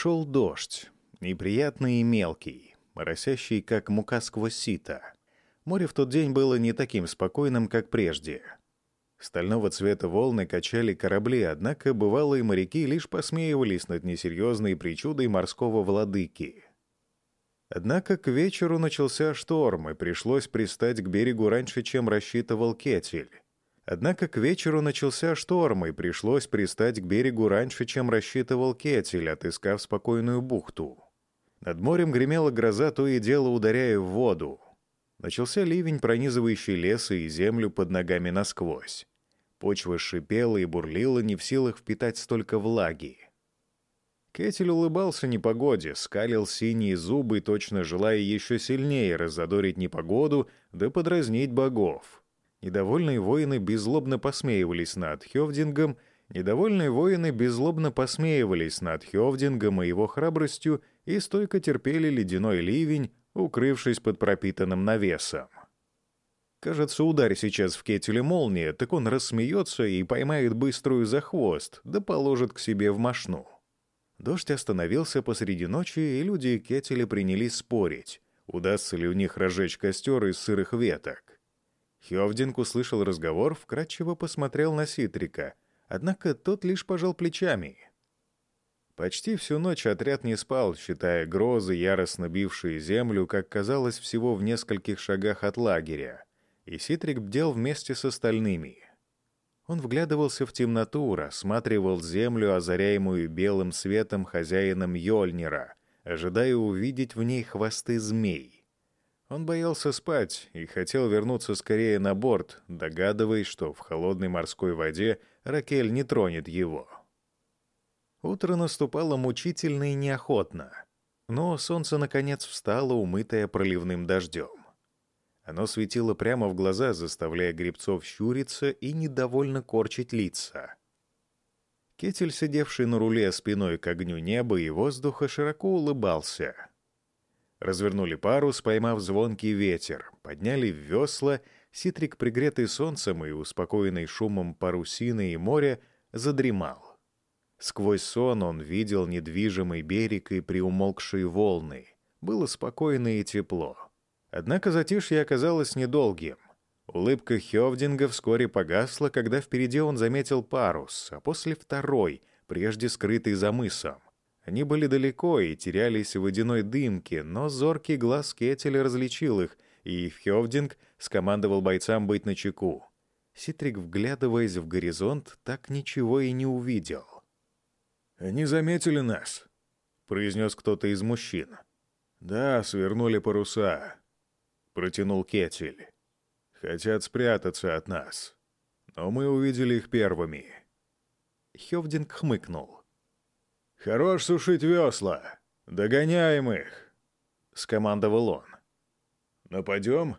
Шел дождь, неприятный и мелкий, моросящий, как мука сквозь сито. Море в тот день было не таким спокойным, как прежде. Стального цвета волны качали корабли, однако бывалые моряки лишь посмеивались над несерьезной причудой морского владыки. Однако к вечеру начался шторм, и пришлось пристать к берегу раньше, чем рассчитывал Кетель. Однако к вечеру начался шторм, и пришлось пристать к берегу раньше, чем рассчитывал Кетель, отыскав спокойную бухту. Над морем гремела гроза, то и дело ударяя в воду. Начался ливень, пронизывающий лес и землю под ногами насквозь. Почва шипела и бурлила, не в силах впитать столько влаги. Кетель улыбался непогоде, скалил синие зубы, точно желая еще сильнее разодорить непогоду да подразнить богов. Недовольные воины беззлобно посмеивались над Хевдингом, недовольные воины беззлобно посмеивались над Хевдингом и его храбростью и стойко терпели ледяной ливень, укрывшись под пропитанным навесом. Кажется, ударь сейчас в кетеле молния, так он рассмеется и поймает быструю за хвост, да положит к себе в мошну. Дождь остановился посреди ночи, и люди кетеля принялись спорить, удастся ли у них разжечь костер из сырых веток. Хёвдинг услышал разговор, вкратчиво посмотрел на Ситрика, однако тот лишь пожал плечами. Почти всю ночь отряд не спал, считая грозы, яростно бившие землю, как казалось, всего в нескольких шагах от лагеря, и Ситрик бдел вместе с остальными. Он вглядывался в темноту, рассматривал землю, озаряемую белым светом хозяином Йольнира, ожидая увидеть в ней хвосты змей. Он боялся спать и хотел вернуться скорее на борт, догадываясь, что в холодной морской воде Ракель не тронет его. Утро наступало мучительно и неохотно, но солнце наконец встало, умытое проливным дождем. Оно светило прямо в глаза, заставляя грибцов щуриться и недовольно корчить лица. Кетель, сидевший на руле спиной к огню неба и воздуха, широко улыбался — Развернули парус, поймав звонкий ветер, подняли весла, Ситрик, пригретый солнцем и успокоенный шумом парусины и моря, задремал. Сквозь сон он видел недвижимый берег и приумолкшие волны. Было спокойно и тепло. Однако затишье оказалось недолгим. Улыбка Хёвдинга вскоре погасла, когда впереди он заметил парус, а после второй, прежде скрытый за мысом. Они были далеко и терялись в водяной дымке, но зоркий глаз Кетеля различил их, и Хёвдинг скомандовал бойцам быть начеку. Ситрик, вглядываясь в горизонт, так ничего и не увидел. «Они заметили нас», — произнес кто-то из мужчин. «Да, свернули паруса», — протянул Кетель. «Хотят спрятаться от нас. Но мы увидели их первыми». Хёвдинг хмыкнул. «Хорош сушить весла! Догоняем их!» — скомандовал он. «Нападем?»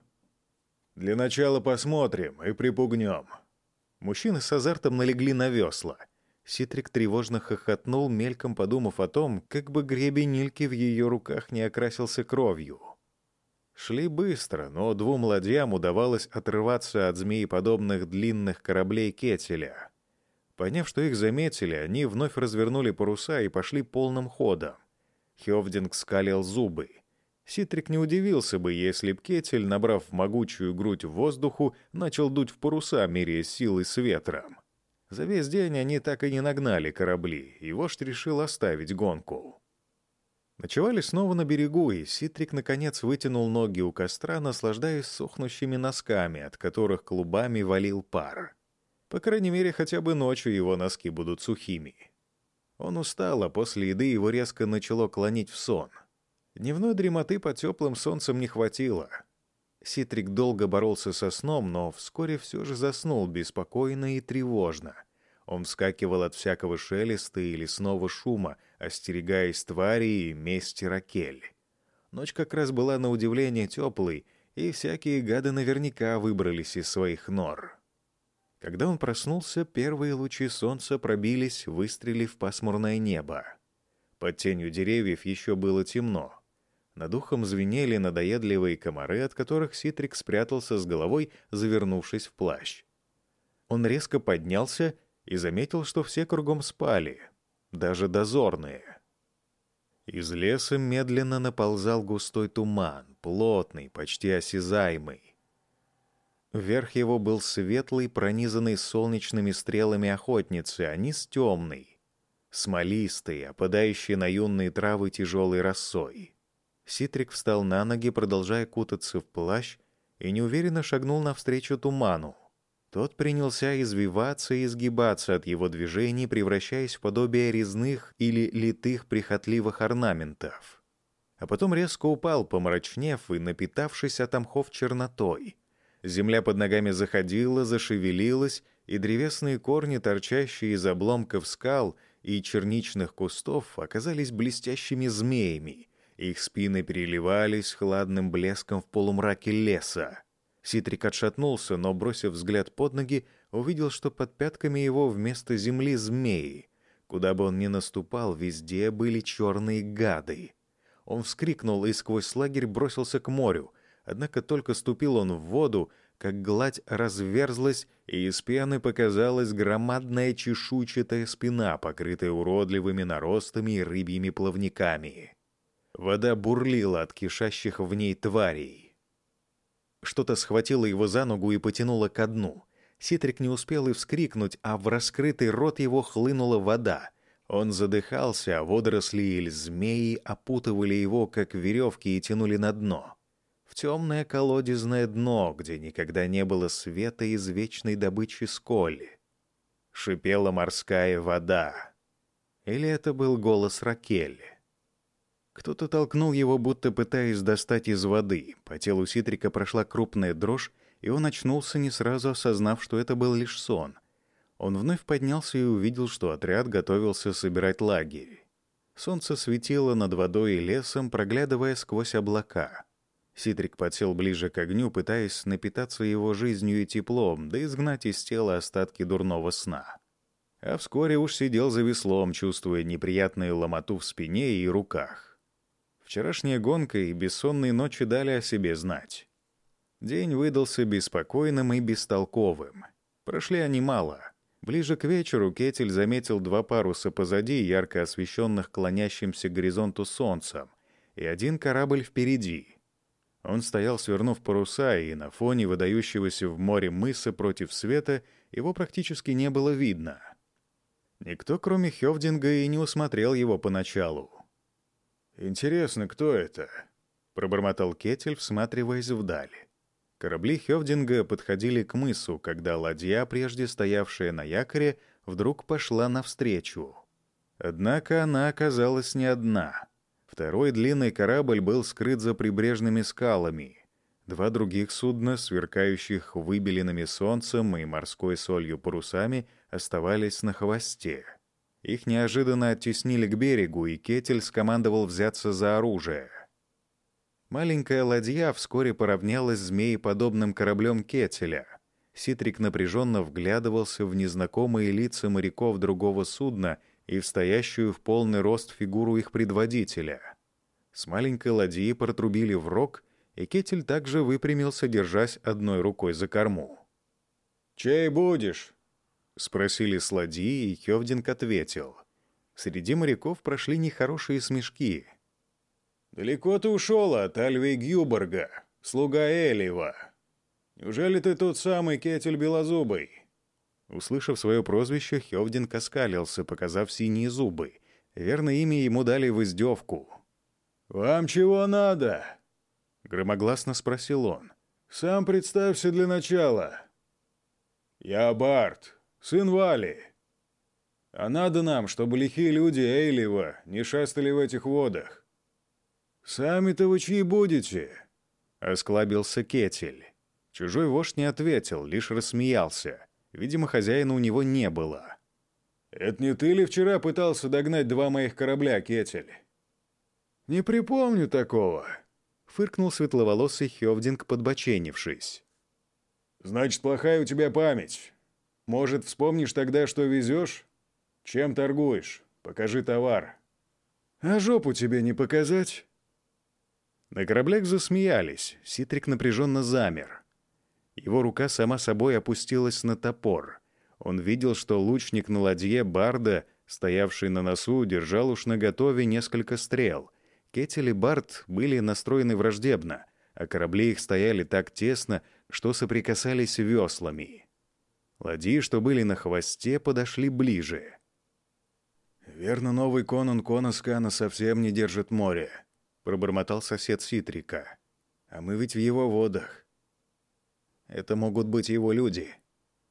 «Для начала посмотрим и припугнем». Мужчины с азартом налегли на весла. Ситрик тревожно хохотнул, мельком подумав о том, как бы гребень Нильки в ее руках не окрасился кровью. Шли быстро, но двум ладьям удавалось отрываться от змееподобных длинных кораблей Кетеля — Поняв, что их заметили, они вновь развернули паруса и пошли полным ходом. Хёвдинг скалил зубы. Ситрик не удивился бы, если б Кетель, набрав могучую грудь в воздуху, начал дуть в паруса, меряя силы с ветром. За весь день они так и не нагнали корабли, и вождь решил оставить гонку. Ночевали снова на берегу, и Ситрик наконец вытянул ноги у костра, наслаждаясь сохнущими носками, от которых клубами валил пар. По крайней мере, хотя бы ночью его носки будут сухими. Он устал, а после еды его резко начало клонить в сон. Дневной дремоты под теплым солнцем не хватило. Ситрик долго боролся со сном, но вскоре все же заснул беспокойно и тревожно. Он вскакивал от всякого шелеста и лесного шума, остерегаясь твари и мести Ракель. Ночь как раз была на удивление теплой, и всякие гады наверняка выбрались из своих нор. Когда он проснулся, первые лучи солнца пробились, выстрелив пасмурное небо. Под тенью деревьев еще было темно. Над ухом звенели надоедливые комары, от которых Ситрик спрятался с головой, завернувшись в плащ. Он резко поднялся и заметил, что все кругом спали, даже дозорные. Из леса медленно наползал густой туман, плотный, почти осязаемый. Верх его был светлый, пронизанный солнечными стрелами охотницы, а низ темный, смолистый, опадающий на юные травы тяжелой росой. Ситрик встал на ноги, продолжая кутаться в плащ, и неуверенно шагнул навстречу туману. Тот принялся извиваться и изгибаться от его движений, превращаясь в подобие резных или литых прихотливых орнаментов. А потом резко упал, помрачнев и напитавшись от мхов чернотой. Земля под ногами заходила, зашевелилась, и древесные корни, торчащие из обломков скал и черничных кустов, оказались блестящими змеями. Их спины переливались хладным блеском в полумраке леса. Ситрик отшатнулся, но, бросив взгляд под ноги, увидел, что под пятками его вместо земли змеи. Куда бы он ни наступал, везде были черные гады. Он вскрикнул и сквозь лагерь бросился к морю. Однако только ступил он в воду, как гладь разверзлась, и из пены показалась громадная чешуйчатая спина, покрытая уродливыми наростами и рыбьими плавниками. Вода бурлила от кишащих в ней тварей. Что-то схватило его за ногу и потянуло ко дну. Ситрик не успел и вскрикнуть, а в раскрытый рот его хлынула вода. Он задыхался, а водоросли или змеи опутывали его, как веревки, и тянули на дно. В темное колодезное дно, где никогда не было света из вечной добычи сколи. Шипела морская вода. Или это был голос Ракели? Кто-то толкнул его, будто пытаясь достать из воды. По телу Ситрика прошла крупная дрожь, и он очнулся, не сразу осознав, что это был лишь сон. Он вновь поднялся и увидел, что отряд готовился собирать лагерь. Солнце светило над водой и лесом, проглядывая сквозь облака. Ситрик подсел ближе к огню, пытаясь напитаться его жизнью и теплом, да изгнать из тела остатки дурного сна. А вскоре уж сидел за веслом, чувствуя неприятную ломоту в спине и руках. Вчерашняя гонка и бессонные ночи дали о себе знать. День выдался беспокойным и бестолковым. Прошли они мало. Ближе к вечеру Кетель заметил два паруса позади, ярко освещенных клонящимся к горизонту солнцем, и один корабль впереди. Он стоял, свернув паруса, и на фоне выдающегося в море мыса против света его практически не было видно. Никто, кроме Хевдинга, и не усмотрел его поначалу. «Интересно, кто это?» — пробормотал Кетель, всматриваясь вдали. Корабли Хевдинга подходили к мысу, когда ладья, прежде стоявшая на якоре, вдруг пошла навстречу. Однако она оказалась не одна. Второй длинный корабль был скрыт за прибрежными скалами. Два других судна, сверкающих выбеленными солнцем и морской солью парусами, оставались на хвосте. Их неожиданно оттеснили к берегу, и Кетель скомандовал взяться за оружие. Маленькая ладья вскоре поравнялась змееподобным кораблем Кетеля. Ситрик напряженно вглядывался в незнакомые лица моряков другого судна и в стоящую в полный рост фигуру их предводителя. С маленькой ладьи протрубили в рог, и Кетель также выпрямился, держась одной рукой за корму. «Чей будешь?» — спросили с ладьи, и Хевдинг ответил. Среди моряков прошли нехорошие смешки. «Далеко ты ушел от Альвей Гюборга, слуга Элиева. Неужели ты тот самый Кетель Белозубый?» Услышав свое прозвище, Хевдинг оскалился, показав синие зубы. Верно, имя ему дали в издевку. «Вам чего надо?» — громогласно спросил он. «Сам представься для начала». «Я Барт, сын Вали. А надо нам, чтобы лихие люди Эйлива не шастали в этих водах. Сами-то вы чьи будете?» — осклабился Кетель. Чужой вождь не ответил, лишь рассмеялся. Видимо, хозяина у него не было. «Это не ты ли вчера пытался догнать два моих корабля, Кетель?» «Не припомню такого», — фыркнул светловолосый Хевдинг, подбоченившись. «Значит, плохая у тебя память. Может, вспомнишь тогда, что везешь? Чем торгуешь? Покажи товар. А жопу тебе не показать? На кораблях засмеялись. Ситрик напряженно замер. Его рука сама собой опустилась на топор. Он видел, что лучник на ладье Барда стоявший на носу, держал уж наготове несколько стрел. Кетель и Барт были настроены враждебно, а корабли их стояли так тесно, что соприкасались веслами. Ладьи, что были на хвосте, подошли ближе. «Верно, новый конун Конаскана совсем не держит море», — пробормотал сосед Ситрика. «А мы ведь в его водах». «Это могут быть его люди.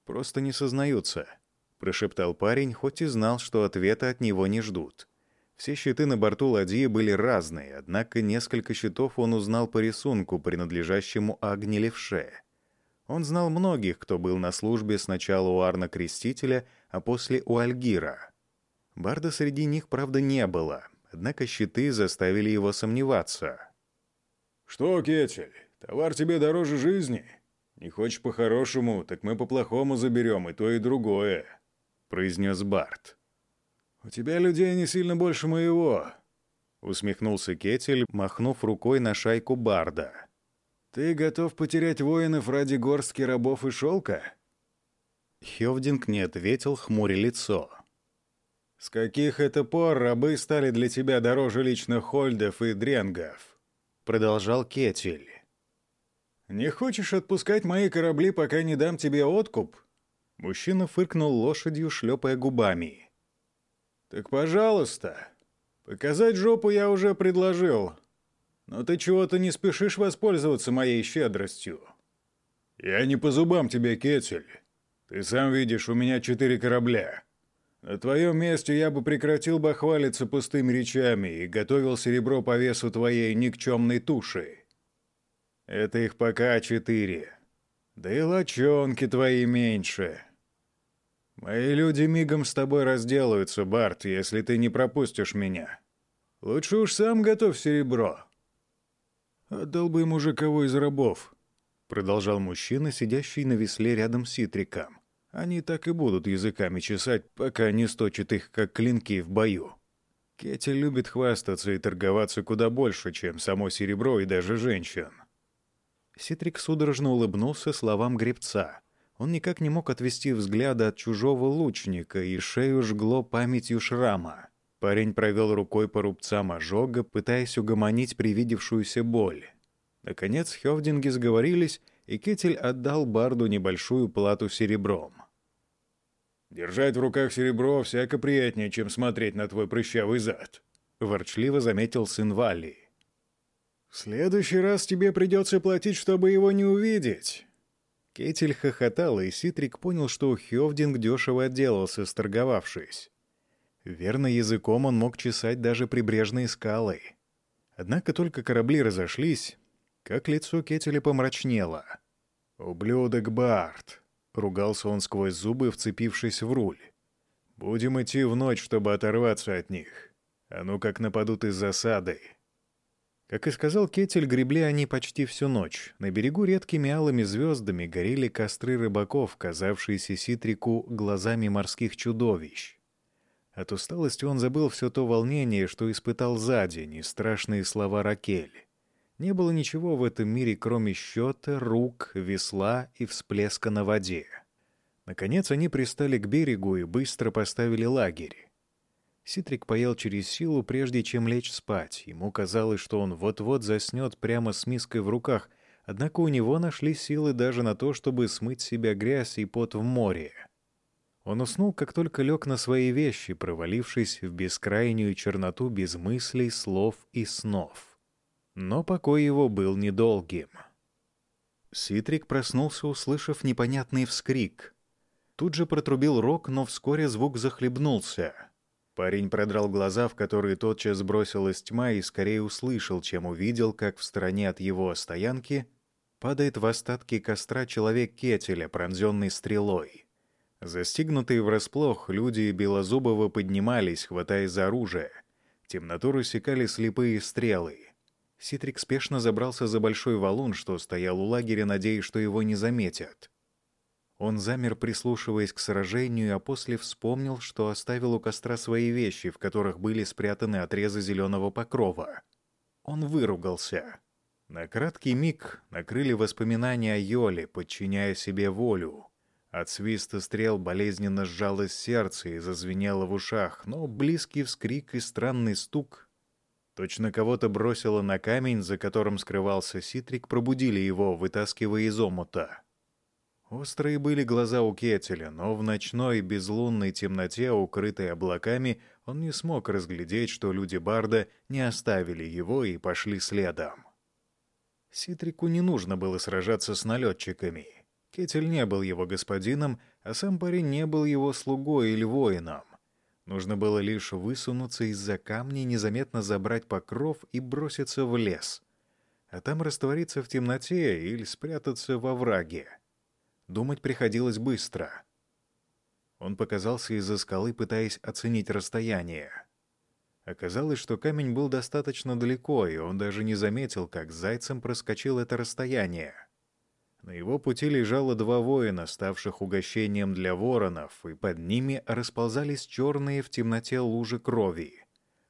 Просто не сознаются», — прошептал парень, хоть и знал, что ответа от него не ждут. Все щиты на борту ладьи были разные, однако несколько щитов он узнал по рисунку, принадлежащему Агне Левше. Он знал многих, кто был на службе сначала у Арна Крестителя, а после у Альгира. Барда среди них, правда, не было, однако щиты заставили его сомневаться. «Что, Кетель, товар тебе дороже жизни? Не хочешь по-хорошему, так мы по-плохому заберем и то, и другое», — произнес Барт. «У тебя людей не сильно больше моего», — усмехнулся Кетель, махнув рукой на шайку Барда. «Ты готов потерять воинов ради горстки рабов и шелка?» Хевдинг не ответил, хмуря лицо. «С каких это пор рабы стали для тебя дороже лично Хольдов и Дренгов?» Продолжал Кетель. «Не хочешь отпускать мои корабли, пока не дам тебе откуп?» Мужчина фыркнул лошадью, шлепая губами. «Так пожалуйста. Показать жопу я уже предложил. Но ты чего-то не спешишь воспользоваться моей щедростью». «Я не по зубам тебе, Кетель. Ты сам видишь, у меня четыре корабля. На твоем месте я бы прекратил бы хвалиться пустыми речами и готовил серебро по весу твоей никчемной туши. Это их пока четыре. Да и лочонки твои меньше. Мои люди мигом с тобой разделаются, Барт, если ты не пропустишь меня. Лучше уж сам готовь серебро. Отдал бы ему уже кого из рабов, — продолжал мужчина, сидящий на весле рядом с Ситриком. Они так и будут языками чесать, пока не сточат их, как клинки в бою. Кетти любит хвастаться и торговаться куда больше, чем само серебро и даже женщин. Ситрик судорожно улыбнулся словам гребца. Он никак не мог отвести взгляда от чужого лучника, и шею жгло памятью шрама. Парень провел рукой по рубцам ожога, пытаясь угомонить привидевшуюся боль. Наконец Хевдинги сговорились, и Кетель отдал Барду небольшую плату серебром. «Держать в руках серебро всяко приятнее, чем смотреть на твой прыщавый зад», — ворчливо заметил сын Валли. «В следующий раз тебе придется платить, чтобы его не увидеть». Кетель хохотал, и Ситрик понял, что Хёвдинг дешево отделался, сторговавшись. Верно, языком он мог чесать даже прибрежные скалы. Однако только корабли разошлись, как лицо Кетеля помрачнело. «Ублюдок Барт!» — ругался он сквозь зубы, вцепившись в руль. «Будем идти в ночь, чтобы оторваться от них. А ну как нападут из засады!» Как и сказал Кетель, гребли они почти всю ночь. На берегу редкими алыми звездами горели костры рыбаков, казавшиеся Ситрику глазами морских чудовищ. От усталости он забыл все то волнение, что испытал за день, и страшные слова Ракель. Не было ничего в этом мире, кроме счета, рук, весла и всплеска на воде. Наконец они пристали к берегу и быстро поставили лагерь. Ситрик поел через силу, прежде чем лечь спать. Ему казалось, что он вот-вот заснет прямо с миской в руках, однако у него нашли силы даже на то, чтобы смыть себя грязь и пот в море. Он уснул, как только лег на свои вещи, провалившись в бескрайнюю черноту без мыслей, слов и снов. Но покой его был недолгим. Ситрик проснулся, услышав непонятный вскрик. Тут же протрубил рог, но вскоре звук захлебнулся. Парень продрал глаза, в которые тотчас бросилась тьма, и скорее услышал, чем увидел, как в стороне от его стоянки падает в остатки костра человек Кетеля, пронзенный стрелой. Застигнутые врасплох, люди Белозубова поднимались, хватаясь за оружие. Темноту рассекали слепые стрелы. Ситрик спешно забрался за большой валун, что стоял у лагеря, надеясь, что его не заметят. Он замер, прислушиваясь к сражению, а после вспомнил, что оставил у костра свои вещи, в которых были спрятаны отрезы зеленого покрова. Он выругался. На краткий миг накрыли воспоминания о Йоле, подчиняя себе волю. От свиста стрел болезненно сжалось сердце и зазвенело в ушах, но близкий вскрик и странный стук Точно кого-то бросило на камень, за которым скрывался Ситрик, пробудили его, вытаскивая из омута. Острые были глаза у Кетеля, но в ночной безлунной темноте, укрытой облаками, он не смог разглядеть, что люди Барда не оставили его и пошли следом. Ситрику не нужно было сражаться с налетчиками. Кетель не был его господином, а сам парень не был его слугой или воином. Нужно было лишь высунуться из-за камней, незаметно забрать покров и броситься в лес. А там раствориться в темноте или спрятаться во враге. Думать приходилось быстро. Он показался из-за скалы, пытаясь оценить расстояние. Оказалось, что камень был достаточно далеко, и он даже не заметил, как зайцем проскочил это расстояние. На его пути лежало два воина, ставших угощением для воронов, и под ними расползались черные в темноте лужи крови.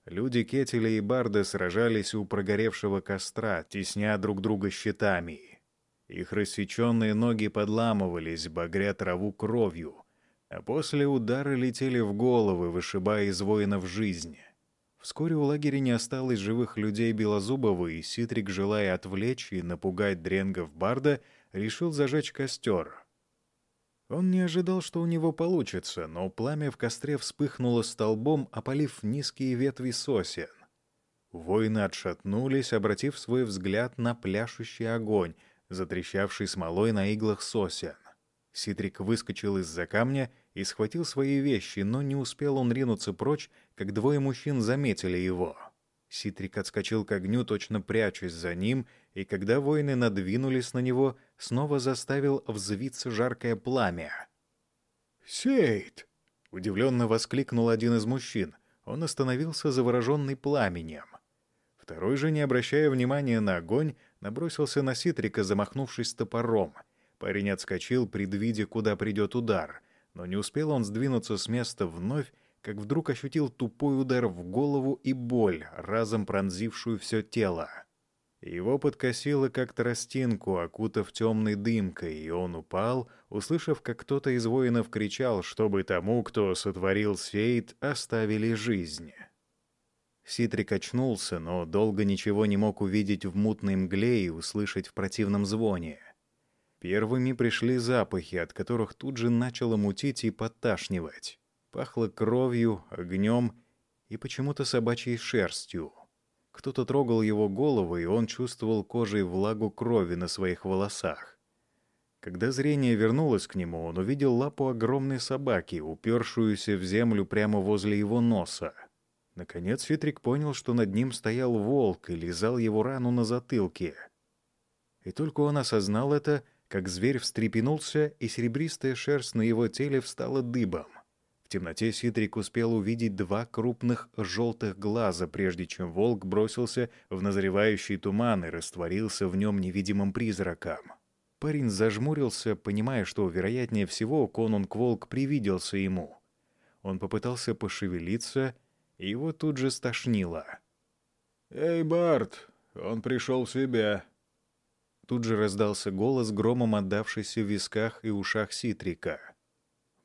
Люди Кетеля и Барда сражались у прогоревшего костра, тесня друг друга щитами. Их рассеченные ноги подламывались, багря траву кровью, а после удары летели в головы, вышибая из воинов жизнь. Вскоре у лагеря не осталось живых людей Белозубова, и Ситрик, желая отвлечь и напугать дренгов Барда, — решил зажечь костер. Он не ожидал, что у него получится, но пламя в костре вспыхнуло столбом, опалив низкие ветви сосен. Воины отшатнулись, обратив свой взгляд на пляшущий огонь, затрещавший смолой на иглах сосен. Ситрик выскочил из-за камня и схватил свои вещи, но не успел он ринуться прочь, как двое мужчин заметили его — Ситрик отскочил к огню, точно прячась за ним, и когда воины надвинулись на него, снова заставил взвиться жаркое пламя. «Сейд!» — удивленно воскликнул один из мужчин. Он остановился завороженный пламенем. Второй же, не обращая внимания на огонь, набросился на Ситрика, замахнувшись топором. Парень отскочил, предвидя, куда придет удар, но не успел он сдвинуться с места вновь, как вдруг ощутил тупой удар в голову и боль, разом пронзившую все тело. Его подкосило как тростинку, окутав темной дымкой, и он упал, услышав, как кто-то из воинов кричал, чтобы тому, кто сотворил сейт, оставили жизнь. Ситрик очнулся, но долго ничего не мог увидеть в мутной мгле и услышать в противном звоне. Первыми пришли запахи, от которых тут же начало мутить и подташнивать. Пахло кровью, огнем и почему-то собачьей шерстью. Кто-то трогал его голову, и он чувствовал кожей влагу крови на своих волосах. Когда зрение вернулось к нему, он увидел лапу огромной собаки, упершуюся в землю прямо возле его носа. Наконец Фитрик понял, что над ним стоял волк и лизал его рану на затылке. И только он осознал это, как зверь встрепенулся, и серебристая шерсть на его теле встала дыбом. В темноте Ситрик успел увидеть два крупных желтых глаза, прежде чем волк бросился в назревающий туман и растворился в нем невидимым призраком. Парень зажмурился, понимая, что, вероятнее всего, конунг-волк привиделся ему. Он попытался пошевелиться, его тут же стошнило. «Эй, Барт, он пришел в себя!» Тут же раздался голос, громом отдавшийся в висках и ушах Ситрика.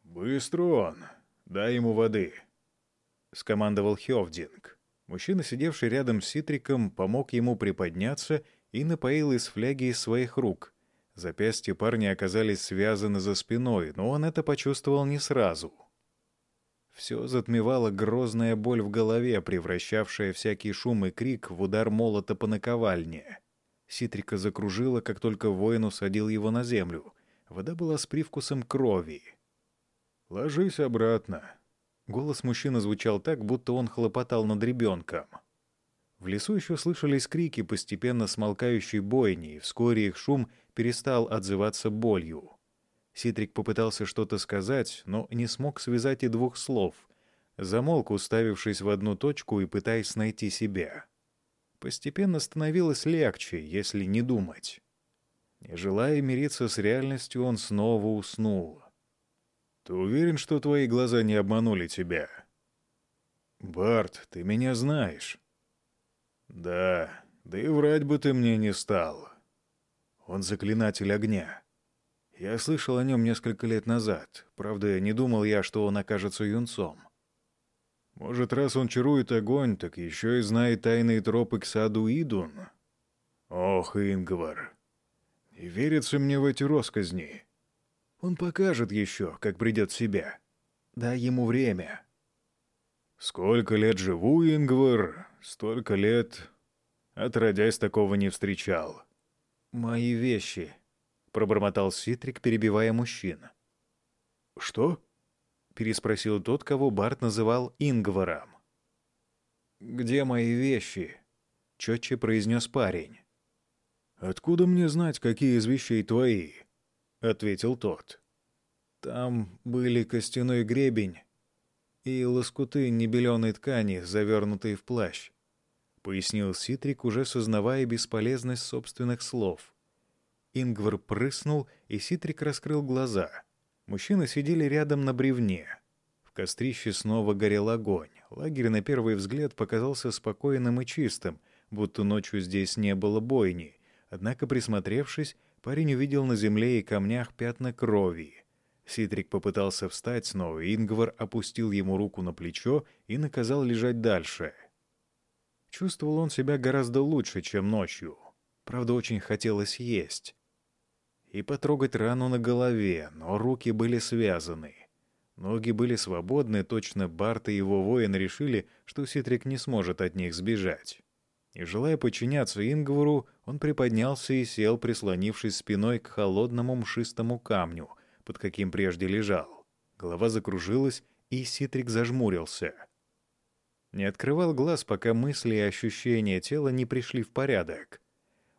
«Быстро он!» «Дай ему воды», — скомандовал Хёвдинг. Мужчина, сидевший рядом с Ситриком, помог ему приподняться и напоил из фляги из своих рук. Запястья парня оказались связаны за спиной, но он это почувствовал не сразу. Все затмевала грозная боль в голове, превращавшая всякий шум и крик в удар молота по наковальне. Ситрика закружила, как только воин усадил его на землю. Вода была с привкусом крови. «Ложись обратно». Голос мужчины звучал так, будто он хлопотал над ребенком. В лесу еще слышались крики постепенно смолкающей бойни, и вскоре их шум перестал отзываться болью. Ситрик попытался что-то сказать, но не смог связать и двух слов. Замолк, уставившись в одну точку и пытаясь найти себя. Постепенно становилось легче, если не думать. Не желая мириться с реальностью, он снова уснул. Ты уверен, что твои глаза не обманули тебя? Барт, ты меня знаешь. Да, да и врать бы ты мне не стал. Он заклинатель огня. Я слышал о нем несколько лет назад. Правда, не думал я, что он окажется юнцом. Может, раз он чарует огонь, так еще и знает тайные тропы к саду Идун? Ох, Ингвар, не верится мне в эти росказни. Он покажет еще, как придет в себя. Дай ему время. Сколько лет живу, Ингвар, столько лет... Отродясь, такого не встречал. «Мои вещи», — пробормотал Ситрик, перебивая мужчин. «Что?» — переспросил тот, кого Барт называл Ингваром. «Где мои вещи?» — четче произнес парень. «Откуда мне знать, какие из вещей твои?» — ответил тот. «Там были костяной гребень и лоскуты небеленой ткани, завернутые в плащ», — пояснил Ситрик, уже сознавая бесполезность собственных слов. Ингвар прыснул, и Ситрик раскрыл глаза — Мужчины сидели рядом на бревне. В кострище снова горел огонь. Лагерь на первый взгляд показался спокойным и чистым, будто ночью здесь не было бойни. Однако, присмотревшись, парень увидел на земле и камнях пятна крови. Ситрик попытался встать снова, Ингвар опустил ему руку на плечо и наказал лежать дальше. Чувствовал он себя гораздо лучше, чем ночью. Правда, очень хотелось есть и потрогать рану на голове, но руки были связаны. Ноги были свободны, точно Барт и его воин решили, что Ситрик не сможет от них сбежать. И желая подчиняться Ингвару, он приподнялся и сел, прислонившись спиной к холодному мшистому камню, под каким прежде лежал. Голова закружилась, и Ситрик зажмурился. Не открывал глаз, пока мысли и ощущения тела не пришли в порядок.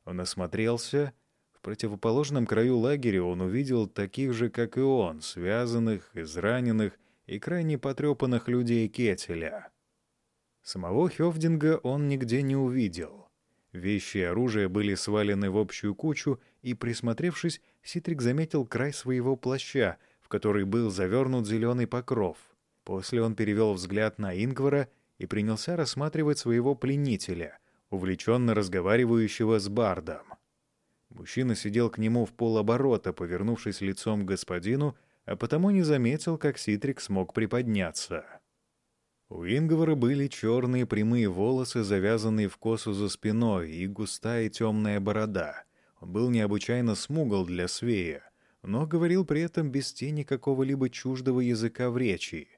Он осмотрелся противоположном краю лагеря он увидел таких же, как и он, связанных, израненных и крайне потрепанных людей Кетеля. Самого Хёвдинга он нигде не увидел. Вещи и оружие были свалены в общую кучу, и, присмотревшись, Ситрик заметил край своего плаща, в который был завернут зеленый покров. После он перевел взгляд на Ингвара и принялся рассматривать своего пленителя, увлеченно разговаривающего с Бардом. Мужчина сидел к нему в полоборота, повернувшись лицом к господину, а потому не заметил, как Ситрик смог приподняться. У Ингвара были черные прямые волосы, завязанные в косу за спиной, и густая темная борода. Он был необычайно смугл для свея, но говорил при этом без тени какого-либо чуждого языка в речи.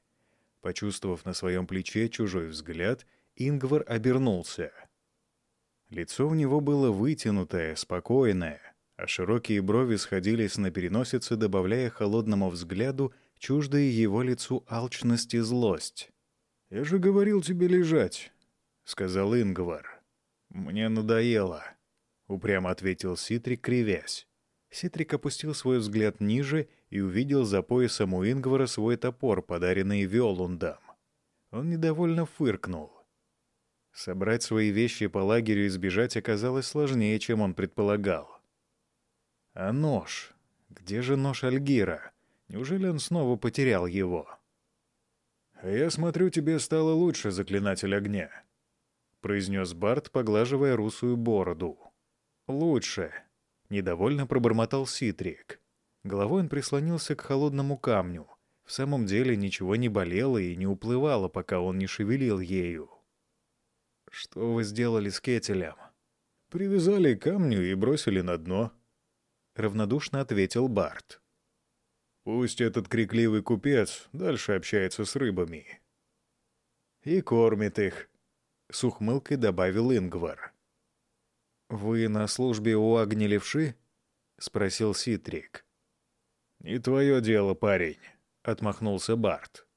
Почувствовав на своем плече чужой взгляд, Ингвар обернулся — Лицо у него было вытянутое, спокойное, а широкие брови сходились на переносице, добавляя холодному взгляду чуждые его лицу алчность и злость. «Я же говорил тебе лежать», — сказал Ингвар. «Мне надоело», — упрямо ответил Ситрик, кривясь. Ситрик опустил свой взгляд ниже и увидел за поясом у Ингвара свой топор, подаренный Виолундом. Он недовольно фыркнул. Собрать свои вещи по лагерю и сбежать оказалось сложнее, чем он предполагал. А нож? Где же нож Альгира? Неужели он снова потерял его? «А я смотрю, тебе стало лучше, заклинатель огня», — произнес Барт, поглаживая русую бороду. «Лучше», — недовольно пробормотал Ситрик. Головой он прислонился к холодному камню. В самом деле ничего не болело и не уплывало, пока он не шевелил ею. «Что вы сделали с Кетелем?» «Привязали к камню и бросили на дно», — равнодушно ответил Барт. «Пусть этот крикливый купец дальше общается с рыбами». «И кормит их», — с ухмылкой добавил Ингвар. «Вы на службе у Агни Левши?» — спросил Ситрик. «Не твое дело, парень», — отмахнулся Барт.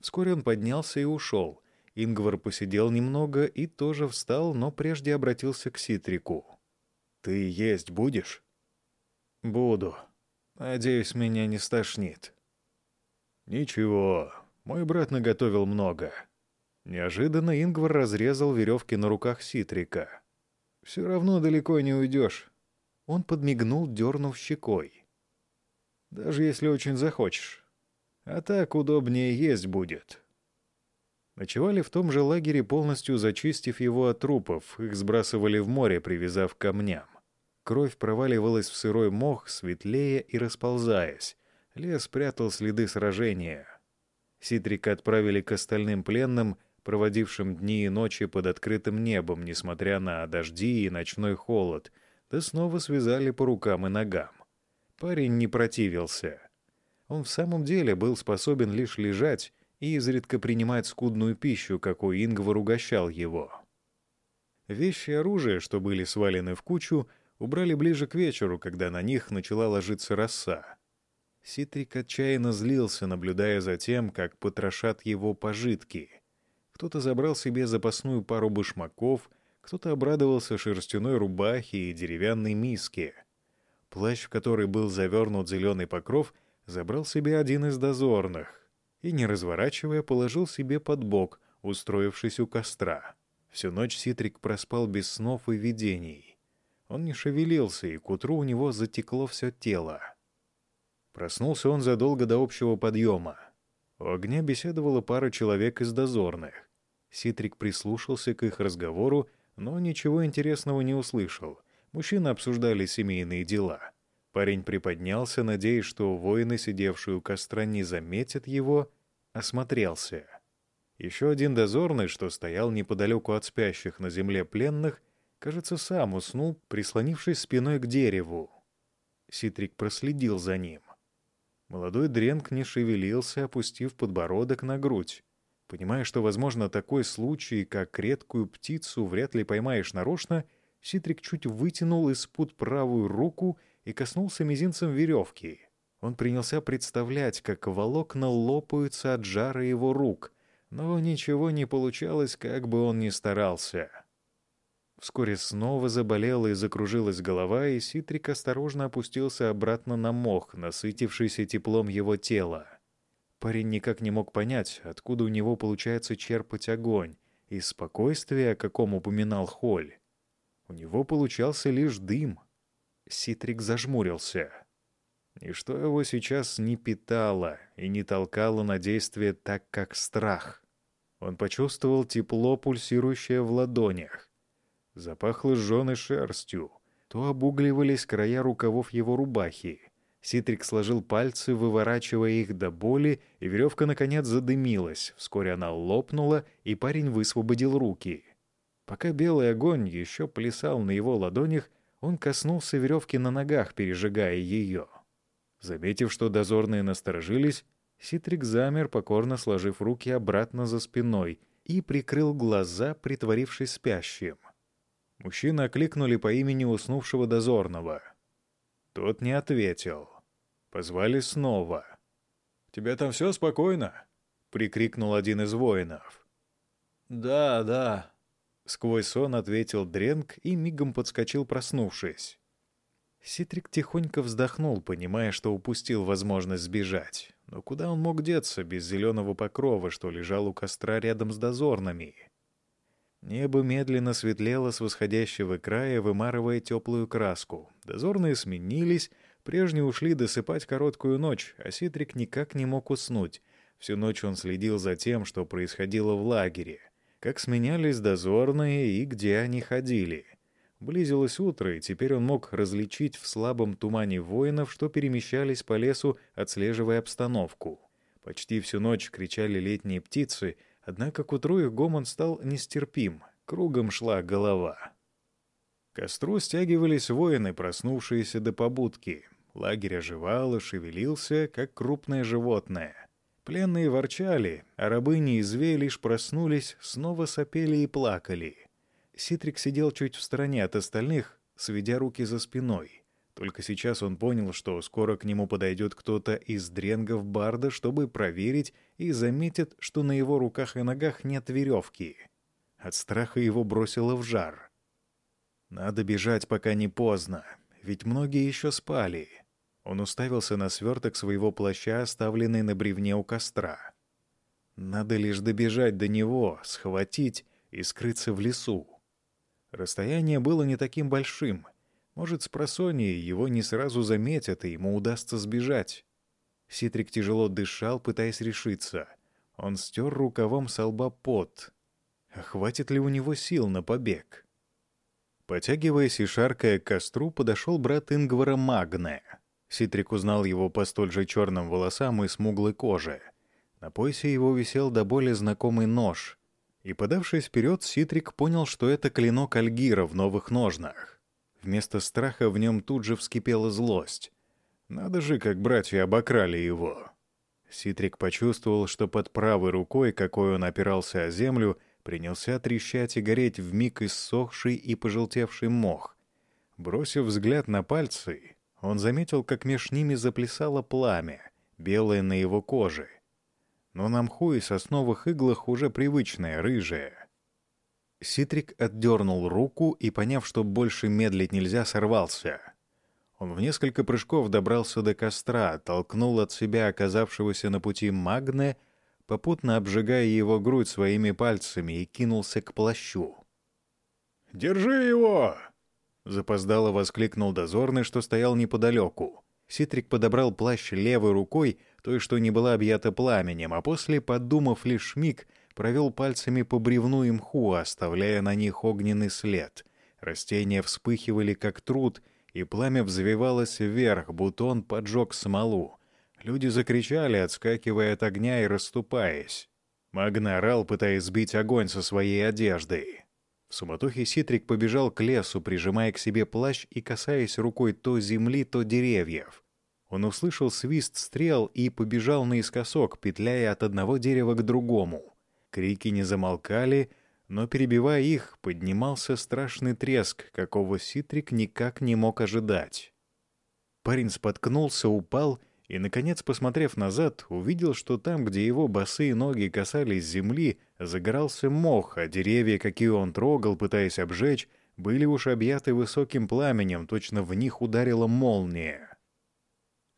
Вскоре он поднялся и ушел, Ингвар посидел немного и тоже встал, но прежде обратился к Ситрику. «Ты есть будешь?» «Буду. Надеюсь, меня не стошнит». «Ничего, мой брат наготовил много». Неожиданно Ингвар разрезал веревки на руках Ситрика. «Все равно далеко не уйдешь». Он подмигнул, дернув щекой. «Даже если очень захочешь. А так удобнее есть будет». Ночевали в том же лагере, полностью зачистив его от трупов, их сбрасывали в море, привязав к камням. кровь проваливалась в сырой мох, светлее и расползаясь. Лес прятал следы сражения. Ситрика отправили к остальным пленным, проводившим дни и ночи под открытым небом, несмотря на дожди и ночной холод, да снова связали по рукам и ногам. Парень не противился. Он в самом деле был способен лишь лежать и изредка принимать скудную пищу, какой Ингвар угощал его. Вещи и оружие, что были свалены в кучу, убрали ближе к вечеру, когда на них начала ложиться роса. Ситрик отчаянно злился, наблюдая за тем, как потрошат его пожитки. Кто-то забрал себе запасную пару башмаков, кто-то обрадовался шерстяной рубахе и деревянной миске. Плащ, в который был завернут зеленый покров, забрал себе один из дозорных и, не разворачивая, положил себе под бок, устроившись у костра. Всю ночь Ситрик проспал без снов и видений. Он не шевелился, и к утру у него затекло все тело. Проснулся он задолго до общего подъема. У огня беседовала пара человек из дозорных. Ситрик прислушался к их разговору, но ничего интересного не услышал. Мужчины обсуждали семейные дела. Парень приподнялся, надеясь, что воины, сидевшие у костра, не заметят его, осмотрелся. Еще один дозорный, что стоял неподалеку от спящих на земле пленных, кажется, сам уснул, прислонившись спиной к дереву. Ситрик проследил за ним. Молодой Дренк не шевелился, опустив подбородок на грудь. Понимая, что, возможно, такой случай, как редкую птицу, вряд ли поймаешь нарочно, Ситрик чуть вытянул из-под правую руку и коснулся мизинцем веревки. Он принялся представлять, как волокна лопаются от жара его рук, но ничего не получалось, как бы он ни старался. Вскоре снова заболела и закружилась голова, и Ситрик осторожно опустился обратно на мох, насытившийся теплом его тела. Парень никак не мог понять, откуда у него получается черпать огонь, и спокойствие, о каком упоминал Холь. У него получался лишь дым. Ситрик зажмурился. Ничто его сейчас не питало и не толкало на действие так, как страх. Он почувствовал тепло, пульсирующее в ладонях. Запахло сжёной шерстью. То обугливались края рукавов его рубахи. Ситрик сложил пальцы, выворачивая их до боли, и веревка, наконец, задымилась. Вскоре она лопнула, и парень высвободил руки. Пока белый огонь еще плясал на его ладонях, он коснулся веревки на ногах, пережигая ее. Заметив, что дозорные насторожились, Ситрик замер, покорно сложив руки обратно за спиной, и прикрыл глаза, притворившись спящим. Мужчины окликнули по имени уснувшего дозорного. Тот не ответил. Позвали снова. «Тебя там все спокойно?» — прикрикнул один из воинов. «Да, да», — сквозь сон ответил Дренк и мигом подскочил, проснувшись. Ситрик тихонько вздохнул, понимая, что упустил возможность сбежать. Но куда он мог деться без зеленого покрова, что лежал у костра рядом с дозорными? Небо медленно светлело с восходящего края, вымарывая теплую краску. Дозорные сменились, прежние ушли досыпать короткую ночь, а Ситрик никак не мог уснуть. Всю ночь он следил за тем, что происходило в лагере, как сменялись дозорные и где они ходили. Близилось утро, и теперь он мог различить в слабом тумане воинов, что перемещались по лесу, отслеживая обстановку. Почти всю ночь кричали летние птицы — Однако к утру их гомон стал нестерпим, кругом шла голова. К костру стягивались воины, проснувшиеся до побудки. Лагерь оживал и шевелился, как крупное животное. Пленные ворчали, а рабыни и зве лишь проснулись, снова сопели и плакали. Ситрик сидел чуть в стороне от остальных, сведя руки за спиной. Только сейчас он понял, что скоро к нему подойдет кто-то из дренгов Барда, чтобы проверить, и заметит, что на его руках и ногах нет веревки. От страха его бросило в жар. Надо бежать, пока не поздно, ведь многие еще спали. Он уставился на сверток своего плаща, оставленный на бревне у костра. Надо лишь добежать до него, схватить и скрыться в лесу. Расстояние было не таким большим — может, с просонья его не сразу заметят, и ему удастся сбежать. Ситрик тяжело дышал, пытаясь решиться. Он стер рукавом со лба пот. А хватит ли у него сил на побег? Потягиваясь и шаркая к костру, подошел брат Ингвара Магне. Ситрик узнал его по столь же черным волосам и смуглой коже. На поясе его висел до боли знакомый нож. И, подавшись вперед, Ситрик понял, что это клинок Альгира в новых ножнах. Вместо страха в нем тут же вскипела злость. Надо же, как братья обокрали его. Ситрик почувствовал, что под правой рукой, какой он опирался о землю, принялся трещать и гореть в миг иссохший и пожелтевший мох. Бросив взгляд на пальцы, он заметил, как меж ними заплясало пламя, белое на его коже. Но на мху и сосновых иглах уже привычное, рыжее. Ситрик отдернул руку и, поняв, что больше медлить нельзя, сорвался. Он в несколько прыжков добрался до костра, толкнул от себя оказавшегося на пути Магне попутно обжигая его грудь своими пальцами, и кинулся к плащу. «Держи его!» Запоздало воскликнул дозорный, что стоял неподалеку. Ситрик подобрал плащ левой рукой, той, что не была объята пламенем, а после, подумав лишь миг, провел пальцами по бревну и мху, оставляя на них огненный след. Растения вспыхивали, как труд, и пламя взвивалось вверх, будто он поджег смолу. Люди закричали, отскакивая от огня и расступаясь. Магна орал, пытаясь сбить огонь со своей одежды. В суматохе Ситрик побежал к лесу, прижимая к себе плащ и касаясь рукой то земли, то деревьев. Он услышал свист стрел и побежал наискосок, петляя от одного дерева к другому. Крики не замолкали, но, перебивая их, поднимался страшный треск, какого Ситрик никак не мог ожидать. Парень споткнулся, упал и, наконец, посмотрев назад, увидел, что там, где его босые ноги касались земли, загорался мох, а деревья, какие он трогал, пытаясь обжечь, были уж объяты высоким пламенем, точно в них ударила молния.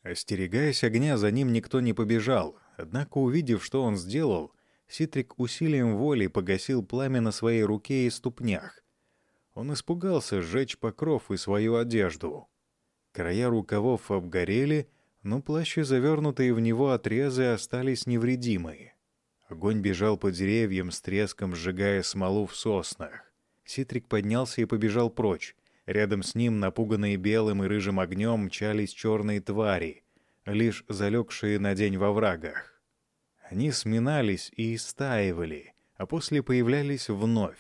Остерегаясь огня, за ним никто не побежал, однако, увидев, что он сделал, Ситрик усилием воли погасил пламя на своей руке и ступнях. Он испугался сжечь покров и свою одежду. Края рукавов обгорели — но плащи, завернутые в него отрезы, остались невредимы. Огонь бежал по деревьям с треском, сжигая смолу в соснах. Ситрик поднялся и побежал прочь. Рядом с ним, напуганные белым и рыжим огнем, мчались черные твари, лишь залегшие на день во врагах. Они сминались и истаивали, а после появлялись вновь.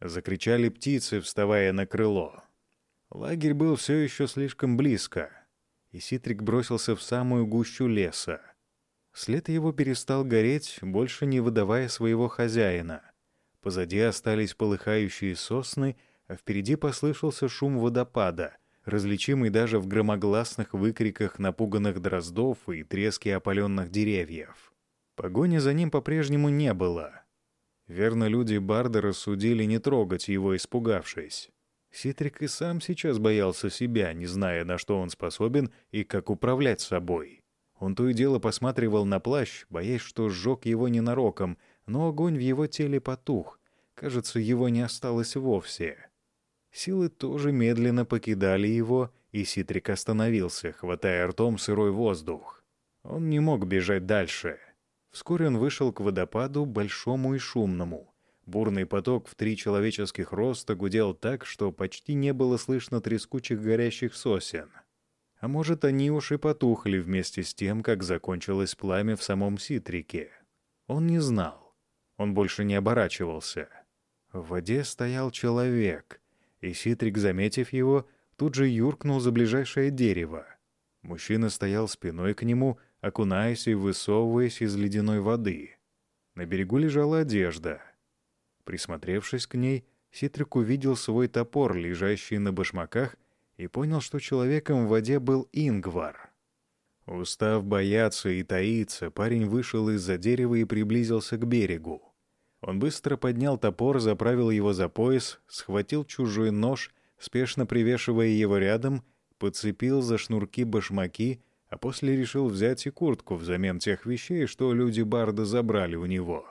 Закричали птицы, вставая на крыло. Лагерь был все еще слишком близко — и Ситрик бросился в самую гущу леса. След его перестал гореть, больше не выдавая своего хозяина. Позади остались полыхающие сосны, а впереди послышался шум водопада, различимый даже в громогласных выкриках напуганных дроздов и треске опаленных деревьев. Погони за ним по-прежнему не было. Верно, люди Барда рассудили не трогать его, испугавшись. Ситрик и сам сейчас боялся себя, не зная, на что он способен и как управлять собой. Он то и дело посматривал на плащ, боясь, что сжег его ненароком, но огонь в его теле потух. Кажется, его не осталось вовсе. Силы тоже медленно покидали его, и Ситрик остановился, хватая ртом сырой воздух. Он не мог бежать дальше. Вскоре он вышел к водопаду, большому и шумному. Бурный поток в три человеческих роста гудел так, что почти не было слышно трескучих горящих сосен. А может, они уж и потухли вместе с тем, как закончилось пламя в самом Ситрике. Он не знал. Он больше не оборачивался. В воде стоял человек, и Ситрик, заметив его, тут же юркнул за ближайшее дерево. Мужчина стоял спиной к нему, окунаясь и высовываясь из ледяной воды. На берегу лежала одежда — Присмотревшись к ней, Ситрик увидел свой топор, лежащий на башмаках, и понял, что человеком в воде был Ингвар. Устав бояться и таиться, парень вышел из-за дерева и приблизился к берегу. Он быстро поднял топор, заправил его за пояс, схватил чужой нож, спешно привешивая его рядом, подцепил за шнурки башмаки, а после решил взять и куртку взамен тех вещей, что люди Барда забрали у него.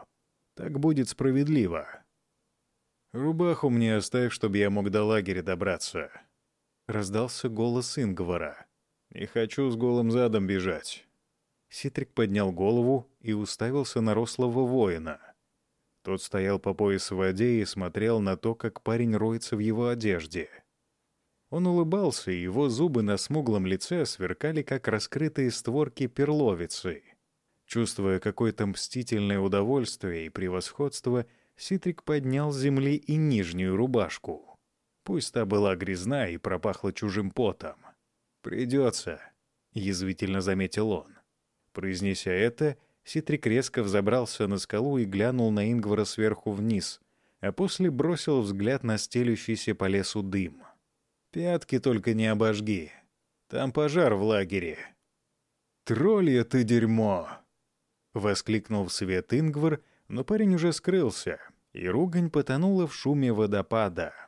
Так будет справедливо. «Рубаху мне оставь, чтобы я мог до лагеря добраться», — раздался голос Ингвара. «Не хочу с голым задом бежать». Ситрик поднял голову и уставился на рослого воина. Тот стоял по пояс в воде и смотрел на то, как парень роется в его одежде. Он улыбался, и его зубы на смуглом лице сверкали, как раскрытые створки перловицы. Чувствуя какое-то мстительное удовольствие и превосходство, Ситрик поднял с земли и нижнюю рубашку. Пусть та была грязна и пропахла чужим потом. «Придется», — язвительно заметил он. Произнеся это, Ситрик резко взобрался на скалу и глянул на Ингвара сверху вниз, а после бросил взгляд на стелющийся по лесу дым. «Пятки только не обожги. Там пожар в лагере». «Троллья ты дерьмо!» — воскликнул в свет Ингвар, но парень уже скрылся, и ругань потонула в шуме водопада.